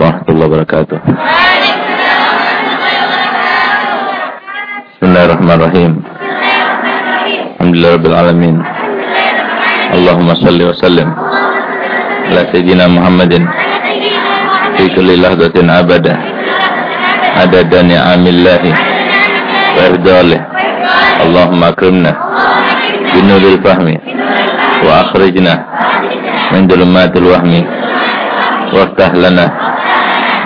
عليكم ورحمة الله وبركاته. بسم الله الرحمن الرحيم. الحمد لله رب العالمين. اللهم صل وسلم على سيدنا محمد في كل لحظة أبدا عدد نعم الله وإرداله اللهم أكرمنا بنور الفهم وأخرجنا من ظلمات الوهم وافتح لنا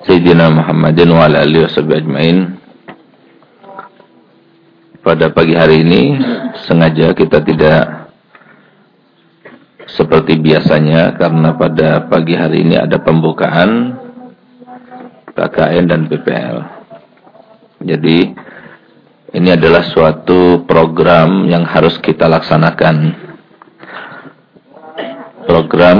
Sayyidina Muhammadin wa ala alihi. Pada pagi hari ini sengaja kita tidak seperti biasanya karena pada pagi hari ini ada pembukaan KKN dan BPL. Jadi ini adalah suatu program yang harus kita laksanakan. Program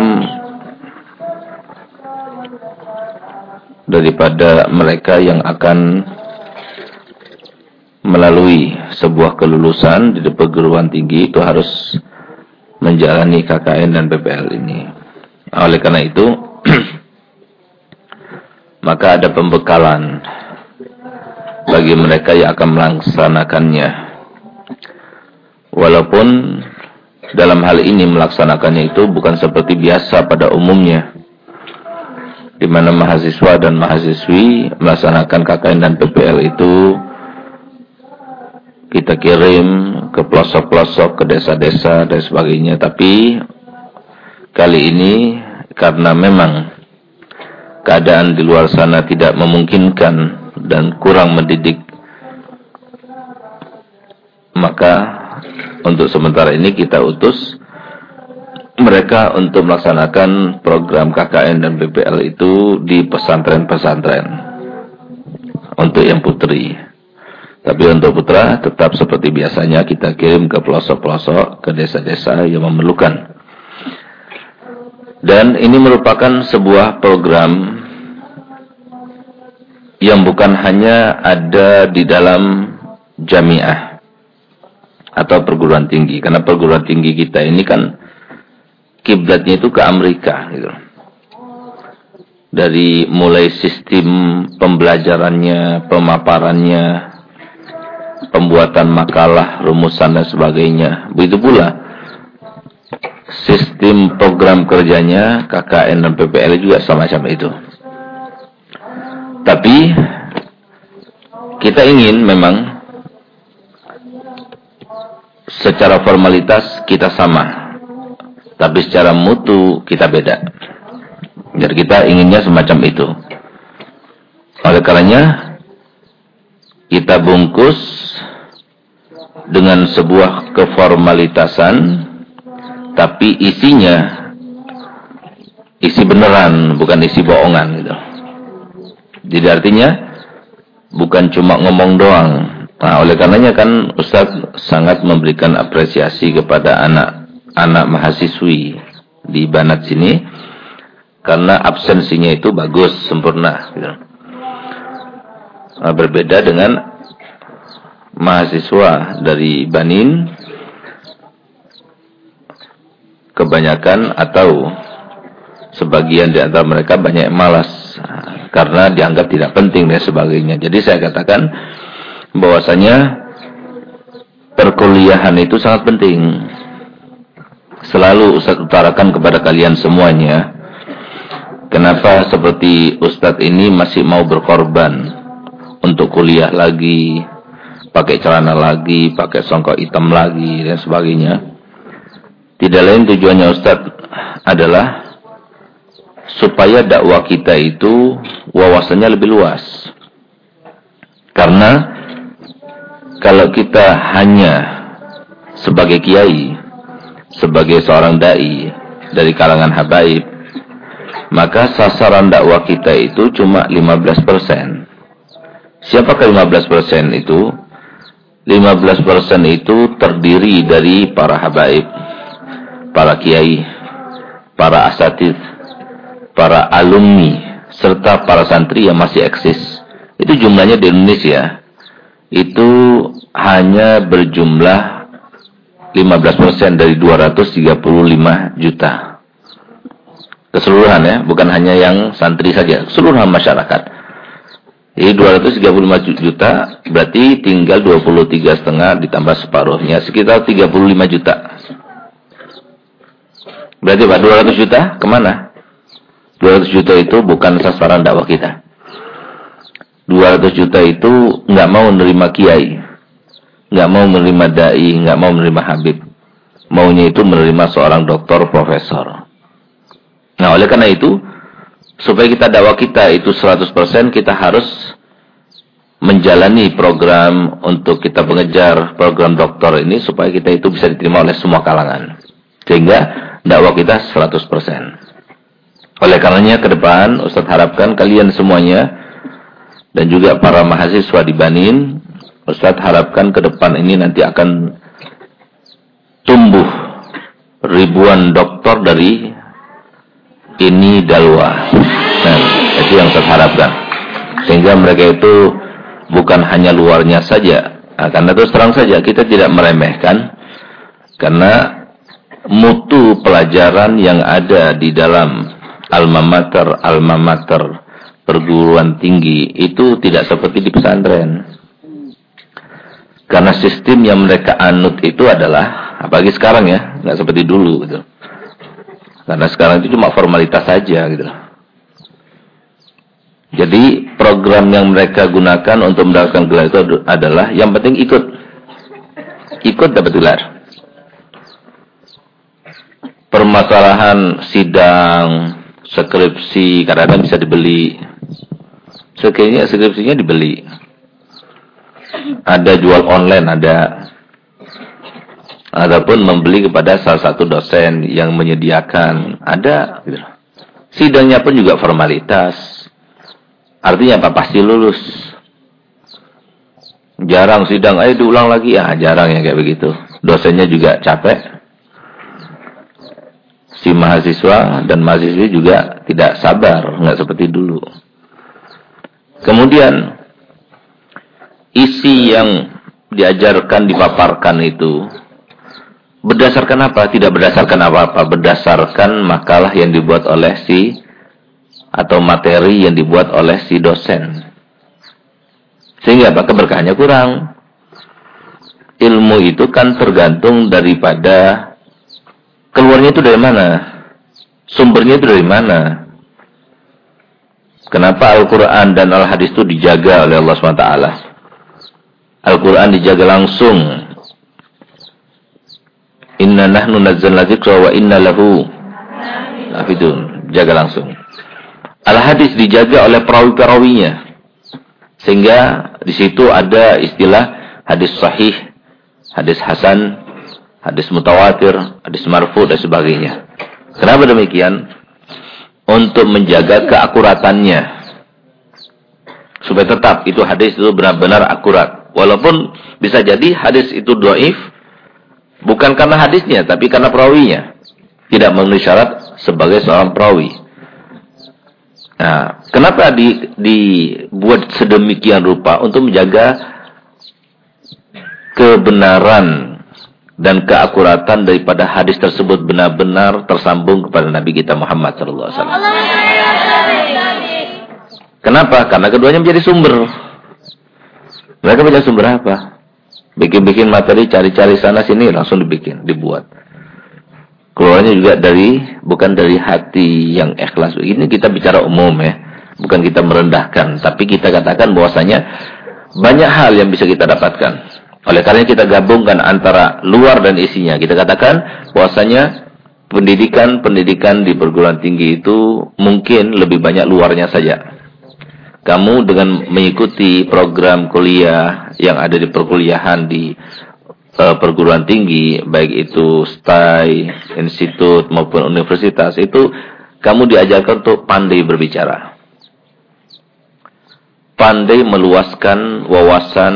daripada mereka yang akan melalui sebuah kelulusan di perguruan tinggi itu harus menjalani KKN dan PPL ini. Oleh karena itu, maka ada pembekalan bagi mereka yang akan melaksanakannya. Walaupun dalam hal ini melaksanakannya itu bukan seperti biasa pada umumnya di mana mahasiswa dan mahasiswi melaksanakan KKN dan PPL itu kita kirim ke pelosok-pelosok, ke desa-desa dan sebagainya. Tapi kali ini karena memang keadaan di luar sana tidak memungkinkan dan kurang mendidik, maka untuk sementara ini kita utus mereka untuk melaksanakan program KKN dan BPL itu di pesantren-pesantren untuk yang putri. Tapi untuk putra tetap seperti biasanya kita kirim ke pelosok-pelosok, ke desa-desa yang memerlukan. Dan ini merupakan sebuah program yang bukan hanya ada di dalam jamiah atau perguruan tinggi. Karena perguruan tinggi kita ini kan kiblatnya itu ke Amerika gitu. Dari mulai sistem pembelajarannya, pemaparannya, pembuatan makalah, rumusan dan sebagainya. Begitu pula sistem program kerjanya KKN dan PPL juga semacam itu. Tapi kita ingin memang secara formalitas kita sama tapi secara mutu kita beda. Jadi kita inginnya semacam itu. Oleh karenanya kita bungkus dengan sebuah keformalitasan tapi isinya isi beneran bukan isi bohongan gitu. Jadi artinya bukan cuma ngomong doang. Nah, oleh karenanya kan Ustadz sangat memberikan apresiasi kepada anak anak mahasiswi di Banat sini karena absensinya itu bagus, sempurna. Gitu. Nah, berbeda dengan mahasiswa dari Banin kebanyakan atau sebagian di antara mereka banyak malas karena dianggap tidak penting dan sebagainya. Jadi saya katakan bahwasanya perkuliahan itu sangat penting selalu Ustaz utarakan kepada kalian semuanya kenapa seperti Ustadz ini masih mau berkorban untuk kuliah lagi, pakai celana lagi, pakai songkok hitam lagi dan sebagainya. Tidak lain tujuannya Ustadz adalah supaya dakwah kita itu wawasannya lebih luas. Karena kalau kita hanya sebagai kiai, sebagai seorang dai dari kalangan habaib, maka sasaran dakwah kita itu cuma 15%. Siapakah 15% itu? 15% itu terdiri dari para habaib, para kiai, para asatid, para alumni, serta para santri yang masih eksis. Itu jumlahnya di Indonesia. Itu hanya berjumlah 15% dari 235 juta keseluruhan ya, bukan hanya yang santri saja, keseluruhan masyarakat. Jadi 235 juta berarti tinggal 23 setengah ditambah separuhnya sekitar 35 juta. Berarti Pak 200 juta ke mana? 200 juta itu bukan sasaran dakwah kita. 200 juta itu nggak mau menerima kiai, nggak mau menerima dai, nggak mau menerima habib. Maunya itu menerima seorang doktor profesor. Nah, oleh karena itu, supaya kita dakwah kita itu 100%, kita harus menjalani program untuk kita mengejar program doktor ini supaya kita itu bisa diterima oleh semua kalangan. Sehingga dakwah kita 100%. Oleh karenanya ke depan Ustaz harapkan kalian semuanya dan juga para mahasiswa di Banin Ustaz harapkan ke depan ini nanti akan tumbuh ribuan doktor dari ini dalwa. Nah, itu yang saya harapkan. Sehingga mereka itu bukan hanya luarnya saja. Nah, karena terus terang saja kita tidak meremehkan karena mutu pelajaran yang ada di dalam alma mater alma mater perguruan tinggi itu tidak seperti di pesantren. Karena sistem yang mereka anut itu adalah apalagi sekarang ya, nggak seperti dulu gitu. Karena sekarang itu cuma formalitas saja gitu. Jadi program yang mereka gunakan untuk mendapatkan gelar itu adalah yang penting ikut. Ikut dapat gelar. Permasalahan sidang, skripsi, kadang-kadang bisa dibeli. Sekiranya skripsinya dibeli. Ada jual online, ada Adapun membeli kepada salah satu dosen yang menyediakan ada gitu. Sidangnya pun juga formalitas. Artinya apa? Pasti lulus. Jarang sidang, ayo diulang lagi. Ya, jarang yang kayak begitu. Dosennya juga capek. Si mahasiswa dan mahasiswi juga tidak sabar, nggak seperti dulu. Kemudian isi yang diajarkan dipaparkan itu Berdasarkan apa? Tidak berdasarkan apa-apa. Berdasarkan makalah yang dibuat oleh si atau materi yang dibuat oleh si dosen. Sehingga apa? Keberkahannya kurang. Ilmu itu kan tergantung daripada keluarnya itu dari mana? Sumbernya itu dari mana? Kenapa Al-Quran dan Al-Hadis itu dijaga oleh Allah SWT? Al-Quran dijaga langsung Inna nahnu nazzalna dzikra wa inna lahu lafidun. Jaga langsung. Al-hadis dijaga oleh perawi-perawinya. Sehingga di situ ada istilah hadis sahih, hadis hasan, hadis mutawatir, hadis marfu dan sebagainya. Kenapa demikian? Untuk menjaga keakuratannya. Supaya tetap itu hadis itu benar-benar akurat. Walaupun bisa jadi hadis itu doif, Bukan karena hadisnya, tapi karena perawinya. Tidak memenuhi syarat sebagai seorang perawi. Nah, kenapa di, dibuat sedemikian rupa untuk menjaga kebenaran dan keakuratan daripada hadis tersebut benar-benar tersambung kepada Nabi kita Muhammad SAW. Kenapa? Karena keduanya menjadi sumber. Mereka menjadi sumber apa? Bikin-bikin materi, cari-cari sana sini, langsung dibikin, dibuat. Keluarnya juga dari, bukan dari hati yang ikhlas. Ini kita bicara umum ya. Bukan kita merendahkan. Tapi kita katakan bahwasanya banyak hal yang bisa kita dapatkan. Oleh karena kita gabungkan antara luar dan isinya. Kita katakan bahwasanya pendidikan-pendidikan di perguruan tinggi itu mungkin lebih banyak luarnya saja. Kamu dengan mengikuti program kuliah yang ada di perkuliahan di uh, perguruan tinggi, baik itu STAI, institut maupun universitas, itu kamu diajarkan untuk pandai berbicara. Pandai meluaskan wawasan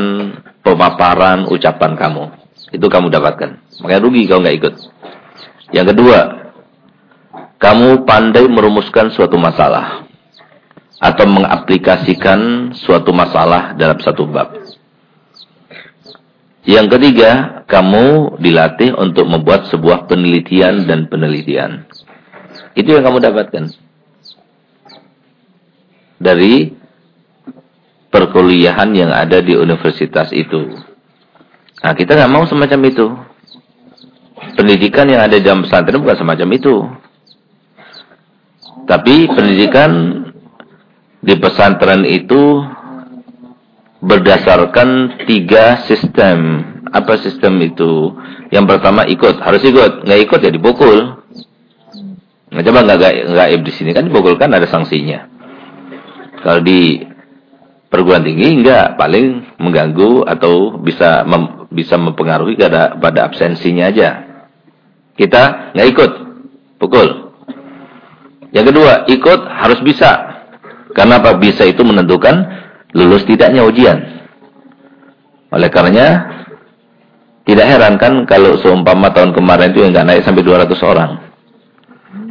pemaparan ucapan kamu. Itu kamu dapatkan. Makanya rugi kalau nggak ikut. Yang kedua, kamu pandai merumuskan suatu masalah atau mengaplikasikan suatu masalah dalam satu bab. Yang ketiga, kamu dilatih untuk membuat sebuah penelitian dan penelitian. Itu yang kamu dapatkan. Dari perkuliahan yang ada di universitas itu. Nah, kita nggak mau semacam itu. Pendidikan yang ada di dalam pesantren bukan semacam itu. Tapi pendidikan di pesantren itu berdasarkan tiga sistem. Apa sistem itu? Yang pertama ikut, harus ikut. Nggak ikut ya dipukul. Nggak coba nggak nggak di sini kan dipukulkan ada sanksinya. Kalau di perguruan tinggi enggak, paling mengganggu atau bisa mem, bisa mempengaruhi pada pada absensinya aja. Kita nggak ikut, pukul. Yang kedua, ikut harus bisa. Karena apa? Bisa itu menentukan lulus tidaknya ujian. Oleh karenanya tidak heran kan kalau seumpama tahun kemarin itu yang nggak naik sampai 200 orang.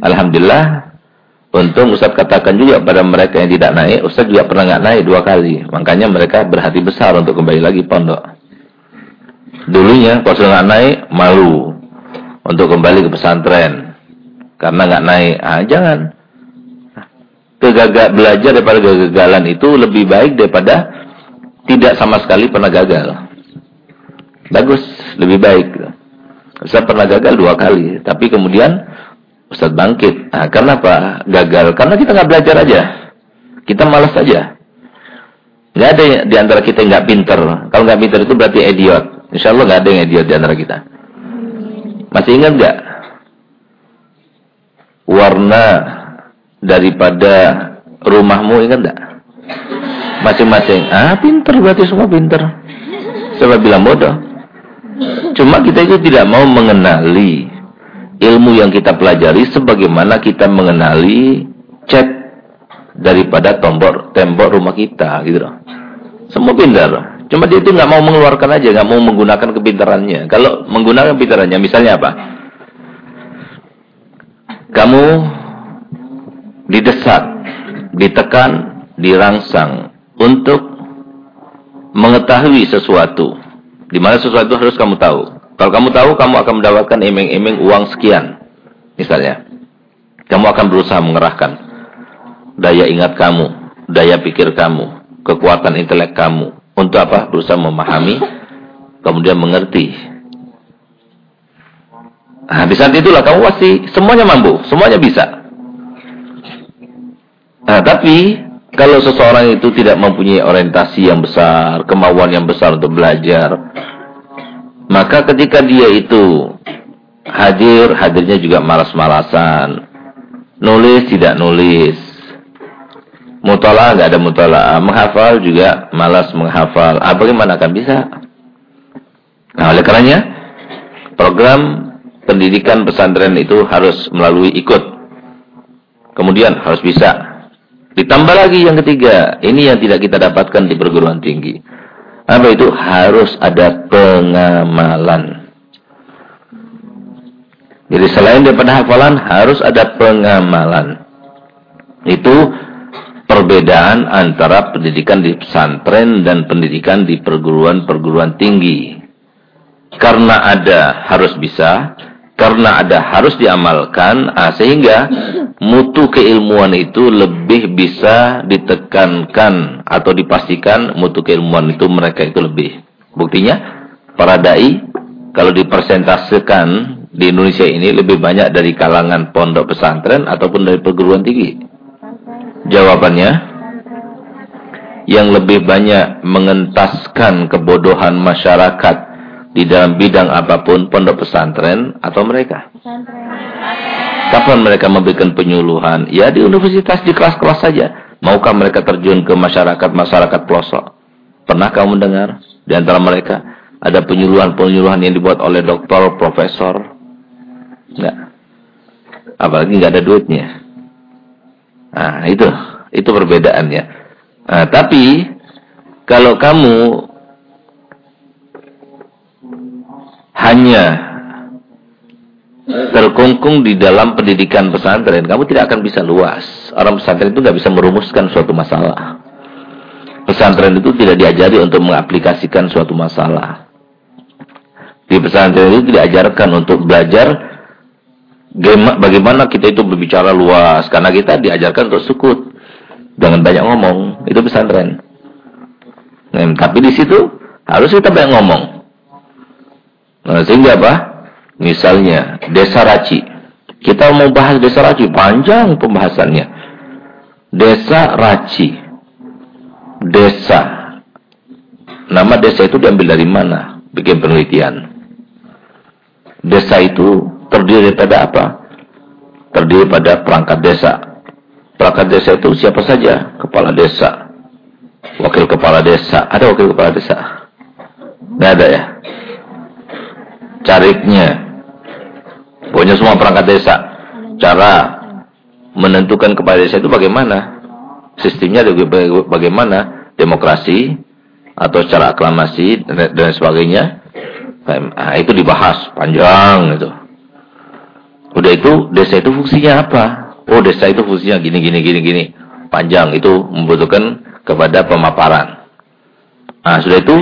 Alhamdulillah untung Ustaz katakan juga pada mereka yang tidak naik, Ustaz juga pernah nggak naik dua kali. Makanya mereka berhati besar untuk kembali lagi pondok. Dulunya kalau sudah naik malu untuk kembali ke pesantren karena nggak naik. Ah jangan kegagal belajar daripada kegagalan itu lebih baik daripada tidak sama sekali pernah gagal. Bagus, lebih baik. Saya pernah gagal dua kali, tapi kemudian Ustaz bangkit. Nah, apa? Gagal. Karena kita nggak belajar aja. Kita malas aja. Nggak ada di antara kita yang nggak pinter. Kalau nggak pinter itu berarti idiot. Insya Allah nggak ada yang idiot di antara kita. Masih ingat nggak? Warna daripada rumahmu ingat enggak? Masing-masing. Ah, pinter berarti semua pinter. Siapa bilang bodoh? Cuma kita itu tidak mau mengenali ilmu yang kita pelajari sebagaimana kita mengenali cat daripada tombol tembok rumah kita gitu loh. Semua pintar. Cuma dia itu nggak mau mengeluarkan aja, nggak mau menggunakan kepintarannya. Kalau menggunakan kepintarannya, misalnya apa? Kamu didesak, ditekan, dirangsang untuk mengetahui sesuatu. Di mana sesuatu harus kamu tahu. Kalau kamu tahu, kamu akan mendapatkan iming-iming uang sekian. Misalnya, kamu akan berusaha mengerahkan daya ingat kamu, daya pikir kamu, kekuatan intelek kamu. Untuk apa? Berusaha memahami, kemudian mengerti. Nah, di saat itulah kamu pasti semuanya mampu, semuanya bisa. Nah, tapi kalau seseorang itu tidak mempunyai orientasi yang besar, kemauan yang besar untuk belajar, maka ketika dia itu hadir, hadirnya juga malas-malasan. Nulis tidak nulis. Mutala nggak ada mutala, menghafal juga malas menghafal. Ah, bagaimana akan bisa? Nah, oleh karenanya program pendidikan pesantren itu harus melalui ikut. Kemudian harus bisa Ditambah lagi yang ketiga, ini yang tidak kita dapatkan di perguruan tinggi. Apa itu? Harus ada pengamalan. Jadi selain daripada hafalan, harus ada pengamalan. Itu perbedaan antara pendidikan di pesantren dan pendidikan di perguruan-perguruan tinggi. Karena ada harus bisa, karena ada harus diamalkan ah, sehingga mutu keilmuan itu lebih bisa ditekankan atau dipastikan mutu keilmuan itu mereka itu lebih. Buktinya para dai kalau dipersentasekan di Indonesia ini lebih banyak dari kalangan pondok pesantren ataupun dari perguruan tinggi. Jawabannya yang lebih banyak mengentaskan kebodohan masyarakat di dalam bidang apa pun pondok pesantren atau mereka? Kapan mereka memberikan penyuluhan? Ya di universitas di kelas-kelas saja. Maukah mereka terjun ke masyarakat-masyarakat pelosok? Pernah kamu mendengar di antara mereka ada penyuluhan-penyuluhan yang dibuat oleh dokter, profesor? Enggak. Apalagi enggak ada duitnya. Nah, itu itu perbedaannya. Nah, tapi kalau kamu hanya terkungkung di dalam pendidikan pesantren, kamu tidak akan bisa luas. Orang pesantren itu nggak bisa merumuskan suatu masalah. Pesantren itu tidak diajari untuk mengaplikasikan suatu masalah. Di pesantren itu diajarkan untuk belajar bagaimana kita itu berbicara luas. Karena kita diajarkan untuk sukut. Jangan banyak ngomong. Itu pesantren. Nah, tapi di situ harus kita banyak ngomong. Nah, sehingga apa? Misalnya desa Raci. Kita mau bahas desa Raci, panjang pembahasannya. Desa Raci. Desa. Nama desa itu diambil dari mana? Bikin penelitian. Desa itu terdiri pada apa? Terdiri pada perangkat desa. Perangkat desa itu siapa saja? Kepala desa. Wakil kepala desa. Ada wakil kepala desa? Tidak ada ya? Cariknya. Pokoknya semua perangkat desa. Cara menentukan kepala desa itu bagaimana? Sistemnya bagaimana? Demokrasi atau secara aklamasi dan sebagainya. Nah, itu dibahas panjang itu. Udah itu desa itu fungsinya apa? Oh desa itu fungsinya gini gini gini gini. Panjang itu membutuhkan kepada pemaparan. Nah sudah itu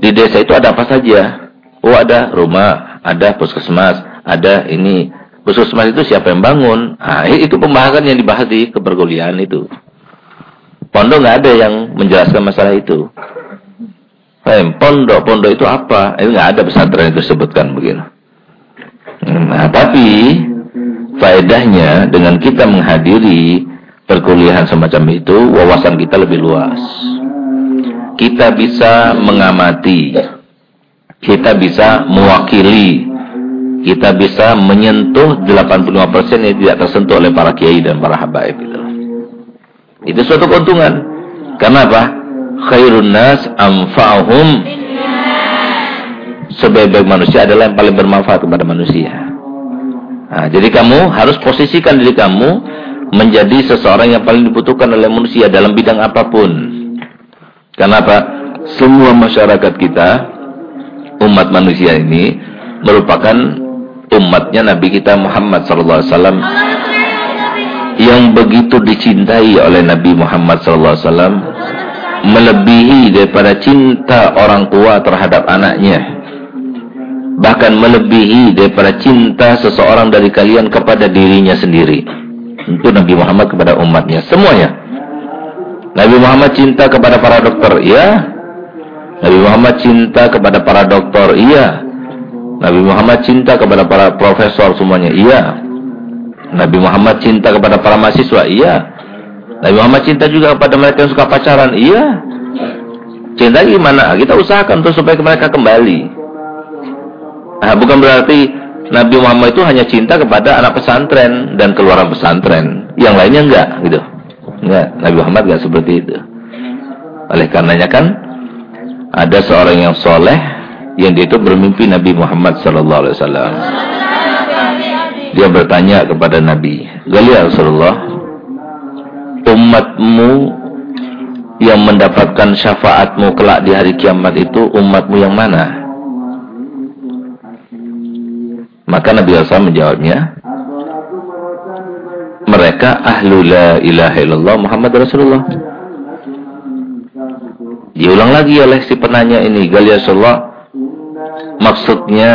di desa itu ada apa saja? Oh ada rumah, ada puskesmas, ada ini. Puskesmas itu siapa yang bangun? Nah itu pembahasan yang dibahas di kepergulian itu. Pondok nggak ada yang menjelaskan masalah itu. Eh, pondok, pondok itu apa? Ini nggak ada pesantren itu sebutkan begini. Nah, tapi faedahnya dengan kita menghadiri perkuliahan semacam itu, wawasan kita lebih luas. Kita bisa mengamati, kita bisa mewakili, kita bisa menyentuh 85% yang tidak tersentuh oleh para kiai dan para habaib itu. Itu suatu keuntungan. Karena apa? Khairun nas sebaik-baik manusia adalah yang paling bermanfaat kepada manusia. Nah, jadi kamu harus posisikan diri kamu menjadi seseorang yang paling dibutuhkan oleh manusia dalam bidang apa pun. Kenapa? Semua masyarakat kita, umat manusia ini merupakan umatnya Nabi kita Muhammad SAW yang begitu dicintai oleh Nabi Muhammad SAW melebihi daripada cinta orang tua terhadap anaknya bahkan melebihi daripada cinta seseorang dari kalian kepada dirinya sendiri. Itu Nabi Muhammad kepada umatnya, semuanya. Nabi Muhammad cinta kepada para dokter, iya. Nabi Muhammad cinta kepada para dokter, iya. Nabi Muhammad cinta kepada para profesor semuanya, iya. Nabi Muhammad cinta kepada para mahasiswa, iya. Nabi Muhammad cinta juga kepada mereka yang suka pacaran, iya. Cinta gimana? Kita usahakan untuk supaya mereka kembali. Nah, bukan berarti Nabi Muhammad itu hanya cinta kepada anak pesantren dan keluaran pesantren. Yang lainnya enggak, gitu. Enggak, Nabi Muhammad enggak seperti itu. Oleh karenanya kan ada seorang yang soleh yang dia itu bermimpi Nabi Muhammad sallallahu alaihi wasallam. Dia bertanya kepada Nabi, "Gali ya Rasulullah, umatmu yang mendapatkan syafaatmu kelak di hari kiamat itu umatmu yang mana?" Maka Nabi SAW menjawabnya, mereka ahlu la ilaha illallah Muhammad Rasulullah. Diulang lagi oleh si penanya ini, Galia Rasulullah, maksudnya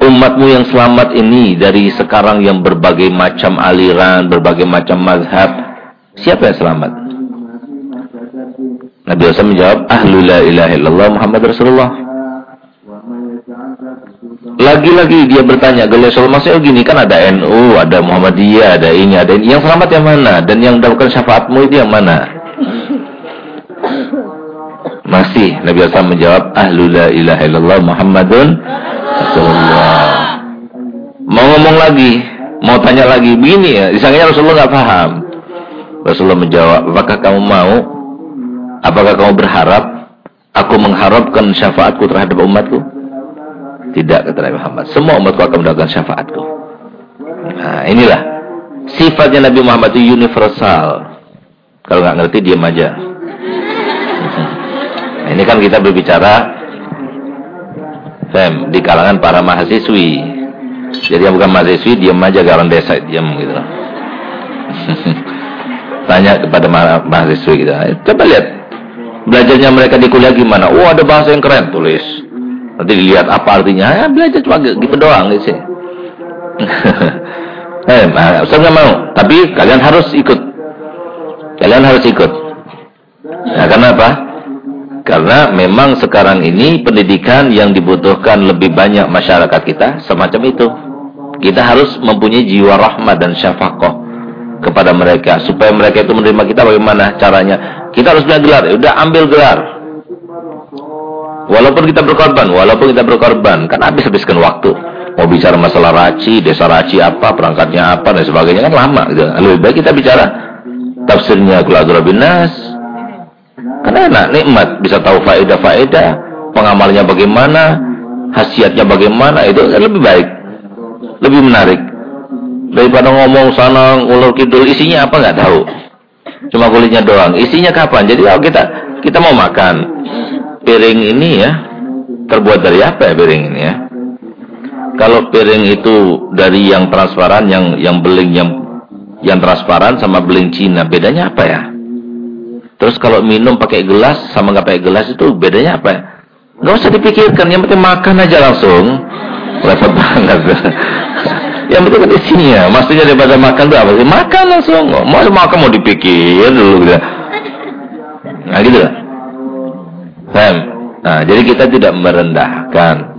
umatmu yang selamat ini dari sekarang yang berbagai macam aliran, berbagai macam mazhab, siapa yang selamat? Nabi SAW menjawab, ahlu la ilaha illallah Muhammad Rasulullah. Lagi-lagi dia bertanya, Galesul maksudnya gini kan ada NU, ada Muhammadiyah, ada ini, ada ini. Yang selamat yang mana? Dan yang mendapatkan syafaatmu itu yang mana? Masih Nabi SAW menjawab Ahlu la ilaha illallah Muhammadun Rasulullah. Mau ngomong lagi Mau tanya lagi Begini ya Disangkanya Rasulullah nggak paham. Rasulullah menjawab Apakah kamu mau? Apakah kamu berharap Aku mengharapkan syafaatku terhadap umatku? Tidak kata Nabi Muhammad Semua umatku akan mendapatkan syafaatku. Nah inilah Sifatnya Nabi Muhammad itu universal. Kalau nggak ngerti diam aja ini kan kita berbicara Fem, di kalangan para mahasiswi. Jadi yang bukan mahasiswi diam aja orang desa diam gitu. Tanya kepada mahasiswi gitu. Coba lihat belajarnya mereka di kuliah gimana. Oh, ada bahasa yang keren tulis. Nanti dilihat apa artinya. Ya, belajar cuma gitu doang gitu sih. eh, saya nggak mau. Tapi kalian harus ikut. Kalian harus ikut. Nah, karena apa? Karena memang sekarang ini pendidikan yang dibutuhkan lebih banyak masyarakat kita semacam itu. Kita harus mempunyai jiwa rahmat dan syafaqah kepada mereka supaya mereka itu menerima kita bagaimana caranya. Kita harus punya gelar, ya udah ambil gelar. Walaupun kita berkorban, walaupun kita berkorban, kan habis-habiskan waktu. Mau bicara masalah raci, desa raci apa, perangkatnya apa dan sebagainya kan lama gitu. Lebih baik kita bicara tafsirnya Qul bin Nas, karena enak, nikmat, bisa tahu faedah-faedah, pengamalnya bagaimana, khasiatnya bagaimana, itu lebih baik. Lebih menarik. Daripada ngomong sana, ngulur kidul, isinya apa nggak tahu. Cuma kulitnya doang. Isinya kapan? Jadi kalau kita kita mau makan, piring ini ya, terbuat dari apa ya piring ini ya? Kalau piring itu dari yang transparan, yang yang beling yang yang transparan sama beling Cina, bedanya apa ya? Terus kalau minum pakai gelas sama nggak pakai gelas itu bedanya apa? Nggak usah dipikirkan, yang penting makan aja langsung. Repot banget. yang penting kan isinya. Maksudnya daripada makan itu apa sih? Makan langsung. Mau makan mau dipikir dulu gitu. Nah gitu lah. Nah, jadi kita tidak merendahkan.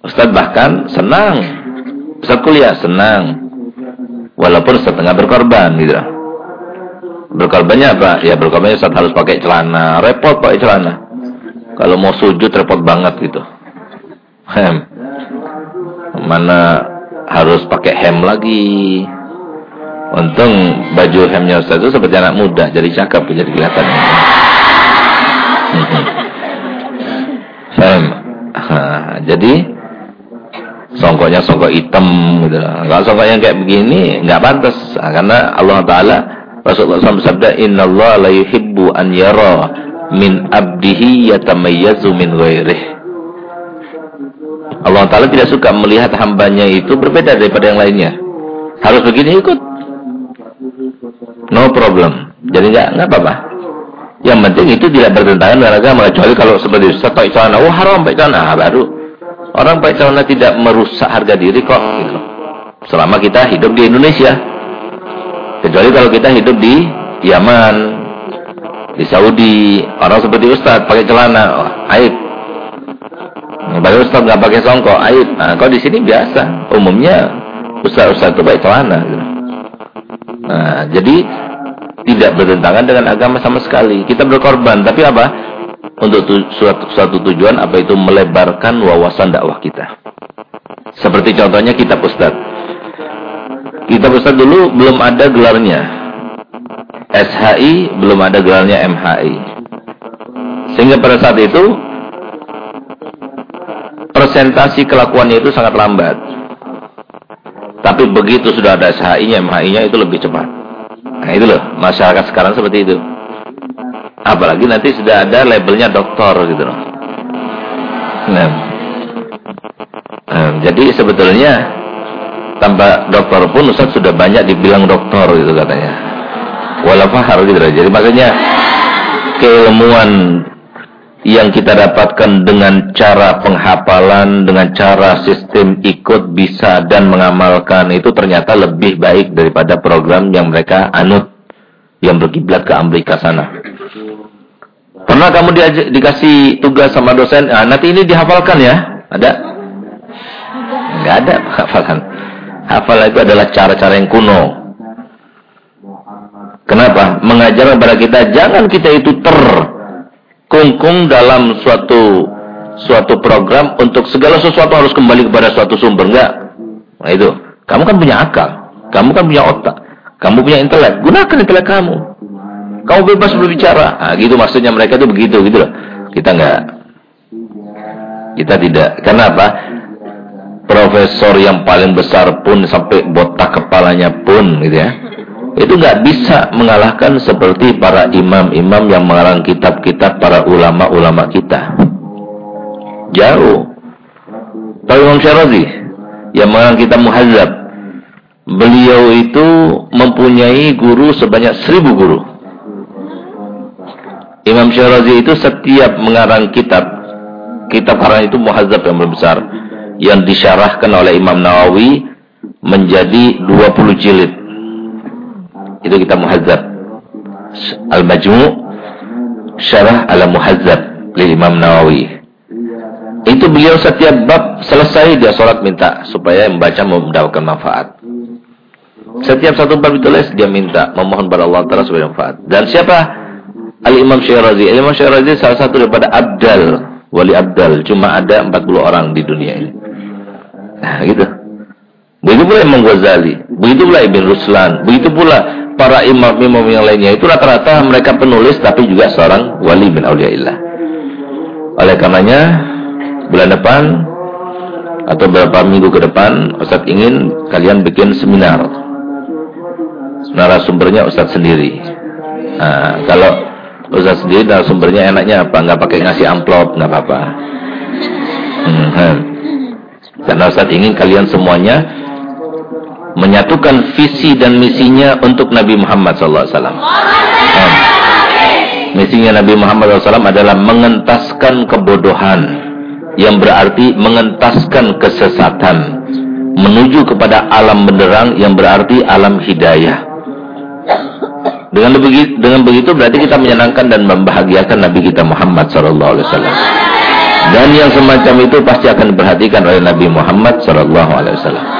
Ustaz bahkan senang. Ustaz kuliah senang. Walaupun setengah berkorban gitu. Berkorbannya apa? Ya berkorbannya saat harus pakai celana. Repot pakai celana. Kalau mau sujud repot banget gitu. Hem. Mana harus pakai hem lagi. Untung baju hemnya Ustaz itu seperti anak muda. Jadi cakep, jadi kelihatan. hem. jadi songkoknya songkok hitam gitu. Kalau songkok yang kayak begini nggak pantas karena Allah Taala Rasulullah SAW bersabda, Inna Allah la yuhibbu an yara min abdihi yatamayyazu min ghairih. Allah Ta'ala tidak suka melihat hambanya itu berbeda daripada yang lainnya. Harus begini ikut. No problem. Jadi enggak enggak apa-apa. Yang penting itu tidak bertentangan dengan agama kecuali kalau seperti Ustaz pakai oh haram pakai celana, ah, baru orang pakai celana tidak merusak harga diri kok gitu. Selama kita hidup di Indonesia. Kecuali kalau kita hidup di Yaman, di Saudi, orang seperti Ustaz pakai celana, oh, aib. Bagi Ustaz nggak pakai songkok, aib. Nah, kalau di sini biasa, umumnya Ustaz-Ustaz itu pakai celana. Gitu. Nah, jadi tidak bertentangan dengan agama sama sekali. Kita berkorban, tapi apa? Untuk tu, suatu, suatu tujuan apa itu melebarkan wawasan dakwah kita. Seperti contohnya kitab Ustaz. Kita Ustaz dulu belum ada gelarnya. SHI belum ada gelarnya MHI. Sehingga pada saat itu presentasi kelakuannya itu sangat lambat. Tapi begitu sudah ada SHI-nya, MHI-nya itu lebih cepat. Nah itu loh, masyarakat sekarang seperti itu. Apalagi nanti sudah ada labelnya doktor gitu loh. Nah, nah jadi sebetulnya tanpa dokter pun Ustaz sudah banyak dibilang dokter gitu katanya. Wala fahar gitu. Jadi maksudnya keilmuan yang kita dapatkan dengan cara penghafalan, dengan cara sistem ikut bisa dan mengamalkan itu ternyata lebih baik daripada program yang mereka anut yang berkiblat ke Amerika sana. Pernah kamu di, dikasih tugas sama dosen, ah, nanti ini dihafalkan ya? Ada? Enggak ada hafalan. Hafal itu adalah cara-cara yang kuno. Kenapa? Mengajar kepada kita jangan kita itu ter kungkung dalam suatu suatu program untuk segala sesuatu harus kembali kepada suatu sumber. Enggak. Nah itu. Kamu kan punya akal. Kamu kan punya otak. Kamu punya intelek. Gunakan intelek kamu. Kamu bebas berbicara. Nah, gitu maksudnya mereka itu begitu gitu loh. Kita enggak. Kita tidak. Karena apa profesor yang paling besar pun sampai botak kepalanya pun gitu ya itu nggak bisa mengalahkan seperti para imam-imam yang mengarang kitab-kitab para ulama-ulama kita. Jauh. Tahu Imam Syarazi yang mengarang kitab Muhazzab. Beliau itu mempunyai guru sebanyak seribu guru. Imam Syarazi itu setiap mengarang kitab, kitab karang itu Muhazzab yang berbesar, yang disyarahkan oleh Imam Nawawi menjadi 20 jilid. Itu kita muhazzab. Al-Majmu' Syarah Al-Muhazzab Lil Imam Nawawi. Itu beliau setiap bab selesai dia sholat minta supaya membaca mendapatkan manfaat. Setiap satu bab ditulis dia minta memohon kepada Allah Taala supaya manfaat. Dan siapa? Al-Imam Syirazi. Al-Imam Syirazi salah satu daripada Abdal. Wali Abdal. Cuma ada 40 orang di dunia ini nah gitu begitu pula Imam Ghazali begitu pula Ibn Ruslan begitu pula para imam-imam yang lainnya itu rata-rata mereka penulis tapi juga seorang wali bin auliaillah. Oleh karenanya bulan depan atau beberapa minggu ke depan Ustaz ingin kalian bikin seminar. Narasumbernya Ustaz sendiri. Nah, kalau Ustaz sendiri narasumbernya enaknya apa? Enggak pakai ngasih amplop, enggak apa-apa. Hmm, hmm. Karena Ustaz ingin kalian semuanya menyatukan visi dan misinya untuk Nabi Muhammad SAW. Misinya Nabi Muhammad SAW adalah mengentaskan kebodohan yang berarti mengentaskan kesesatan menuju kepada alam benderang yang berarti alam hidayah. Dengan begitu, dengan begitu berarti kita menyenangkan dan membahagiakan Nabi kita Muhammad SAW. Dan yang semacam itu pasti akan diperhatikan oleh Nabi Muhammad SAW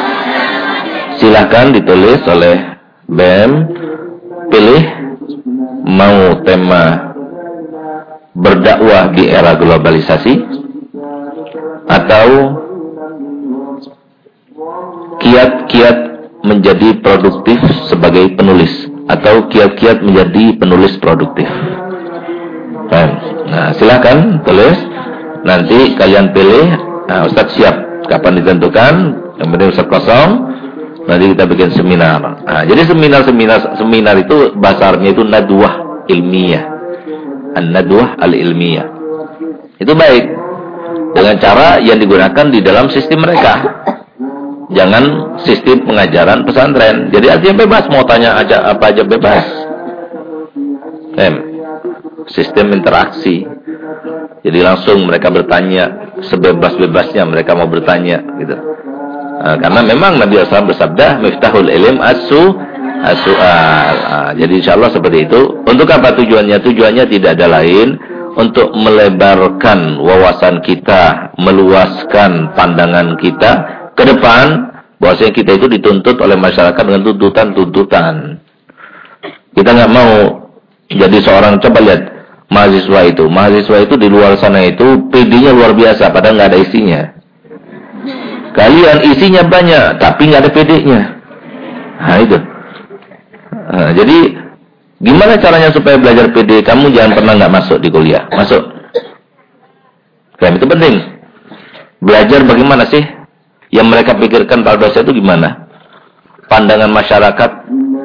silahkan ditulis oleh BEM pilih mau tema berdakwah di era globalisasi atau kiat-kiat menjadi produktif sebagai penulis atau kiat-kiat menjadi penulis produktif. Nah, silahkan tulis. Nanti kalian pilih. Nah, Ustadz siap. Kapan ditentukan? Yang penting Ustadz kosong. Nanti kita bikin seminar. Nah, jadi seminar-seminar seminar itu basarnya itu nadwah ilmiah. An-nadwah al-ilmiah. Itu baik. Dengan cara yang digunakan di dalam sistem mereka. Jangan sistem pengajaran pesantren. Jadi artinya bebas mau tanya aja apa aja bebas. Em. Sistem interaksi. Jadi langsung mereka bertanya sebebas-bebasnya mereka mau bertanya gitu. Uh, karena memang Nabi SAW bersabda miftahul ilm asu asual. Uh, jadi insya Allah seperti itu. Untuk apa tujuannya? Tujuannya tidak ada lain untuk melebarkan wawasan kita, meluaskan pandangan kita ke depan bahwasanya kita itu dituntut oleh masyarakat dengan tuntutan-tuntutan. Kita nggak mau jadi seorang coba lihat mahasiswa itu, mahasiswa itu di luar sana itu PD-nya luar biasa padahal nggak ada isinya. Kalian isinya banyak, tapi nggak ada PD-nya. Nah itu. Nah, jadi gimana caranya supaya belajar PD? Kamu jangan pernah nggak masuk di kuliah. Masuk. Kan itu penting. Belajar bagaimana sih? Yang mereka pikirkan pada dosa itu gimana? Pandangan masyarakat,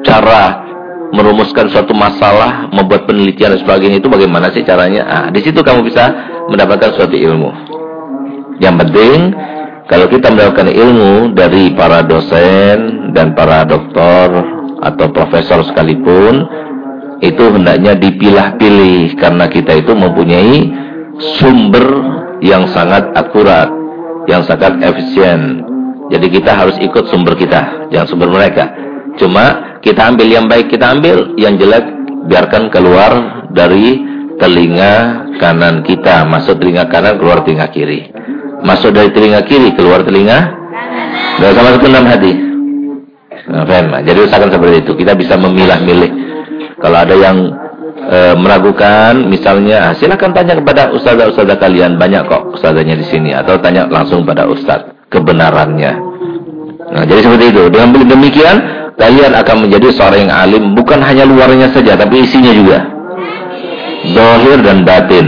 cara merumuskan suatu masalah, membuat penelitian dan sebagainya itu bagaimana sih caranya? Ah, di situ kamu bisa mendapatkan suatu ilmu. Yang penting kalau kita mendapatkan ilmu dari para dosen dan para doktor atau profesor sekalipun, itu hendaknya dipilah-pilih karena kita itu mempunyai sumber yang sangat akurat, yang sangat efisien. Jadi kita harus ikut sumber kita, jangan sumber mereka. Cuma kita ambil yang baik kita ambil, yang jelek biarkan keluar dari telinga kanan kita, masuk telinga kanan, keluar telinga kiri. Masuk dari telinga kiri, keluar telinga Gak sama ke dalam hati. Nah, Jadi usahakan seperti itu. Kita bisa memilah-milih. Kalau ada yang e, meragukan, misalnya ah, silakan tanya kepada ustazah-ustazah kalian banyak kok ustazahnya di sini atau tanya langsung pada ustaz kebenarannya. Nah, jadi seperti itu. Dengan demikian kalian akan menjadi seorang yang alim bukan hanya luarnya saja tapi isinya juga. Dohir dan batin.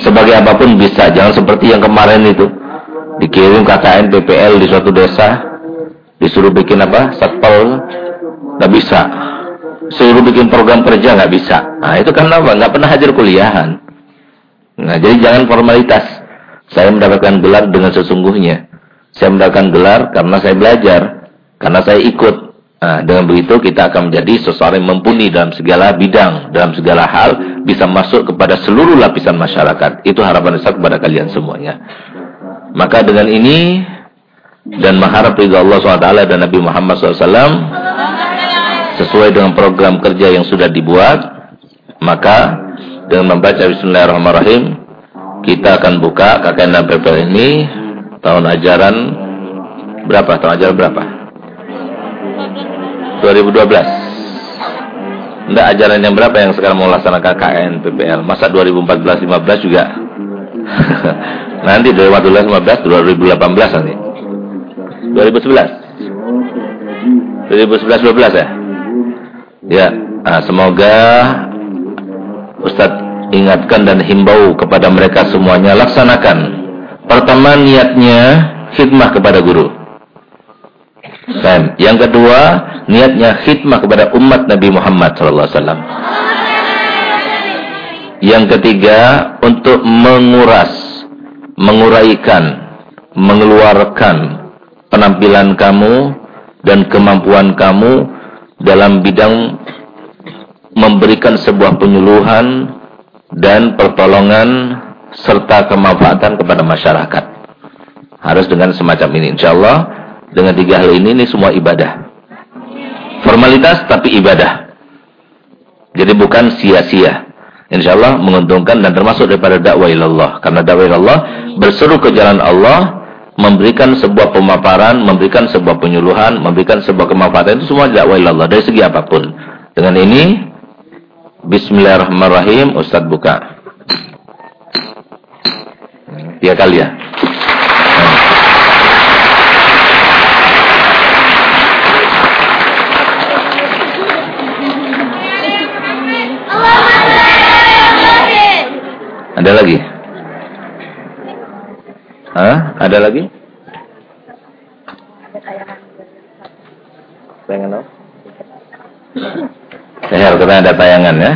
Sebagai apa pun bisa, jangan seperti yang kemarin itu. Dikirim KKN PPL di suatu desa, disuruh bikin apa? Satpol, nggak bisa suruh bikin program kerja nggak bisa. Nah itu kan apa? Nggak pernah hadir kuliahan. Nah jadi jangan formalitas. Saya mendapatkan gelar dengan sesungguhnya. Saya mendapatkan gelar karena saya belajar, karena saya ikut. Nah, dengan begitu kita akan menjadi seseorang yang mumpuni dalam segala bidang, dalam segala hal, bisa masuk kepada seluruh lapisan masyarakat. Itu harapan saya kepada kalian semuanya. Maka dengan ini dan mengharap ridha Allah SWT dan Nabi Muhammad SAW sesuai dengan program kerja yang sudah dibuat, maka dengan membaca Bismillahirrahmanirrahim, kita akan buka KKN dan PPL ini tahun ajaran berapa? Tahun ajaran berapa? 2012. Enggak ajaran yang berapa yang sekarang mau laksanakan KKN PPL? Masa 2014-15 juga? nanti 2014 2018 nanti. 2011. 2011 12 ya? Ya, nah, semoga Ustadz ingatkan dan himbau kepada mereka semuanya laksanakan. Pertama niatnya khidmah kepada guru. Dan yang kedua niatnya khidmah kepada umat Nabi Muhammad SAW. Yang ketiga untuk menguras, menguraikan, mengeluarkan penampilan kamu dan kemampuan kamu dalam bidang memberikan sebuah penyuluhan dan pertolongan serta kemanfaatan kepada masyarakat. Harus dengan semacam ini. Insya Allah dengan tiga hal ini, ini semua ibadah. Formalitas tapi ibadah. Jadi bukan sia-sia. Insya Allah menguntungkan dan termasuk daripada dakwah ilallah. Karena dakwah ilallah berseru ke jalan Allah memberikan sebuah pemaparan, memberikan sebuah penyuluhan, memberikan sebuah kemanfaatan itu semua dakwah Allah dari segi apa pun. Dengan ini Bismillahirrahmanirrahim Ustaz buka. Tiga kali ya. Ada lagi? Hah? Ada lagi? Tayangan apa? Seher, kita ada tayangan ya.